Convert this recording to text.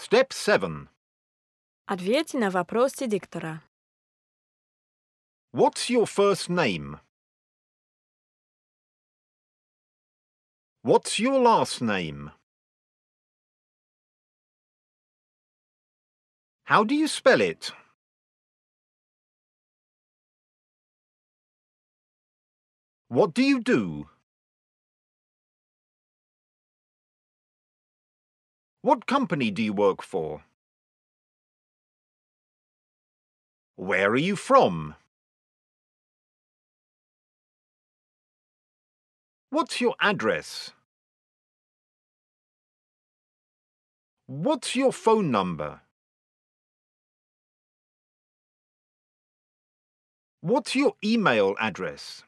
Step 7. Ответьте на вопросы диктора. What's your first name? What's your last name? How do you spell it? What do you do? What company do you work for? Where are you from? What's your address? What's your phone number? What's your email address?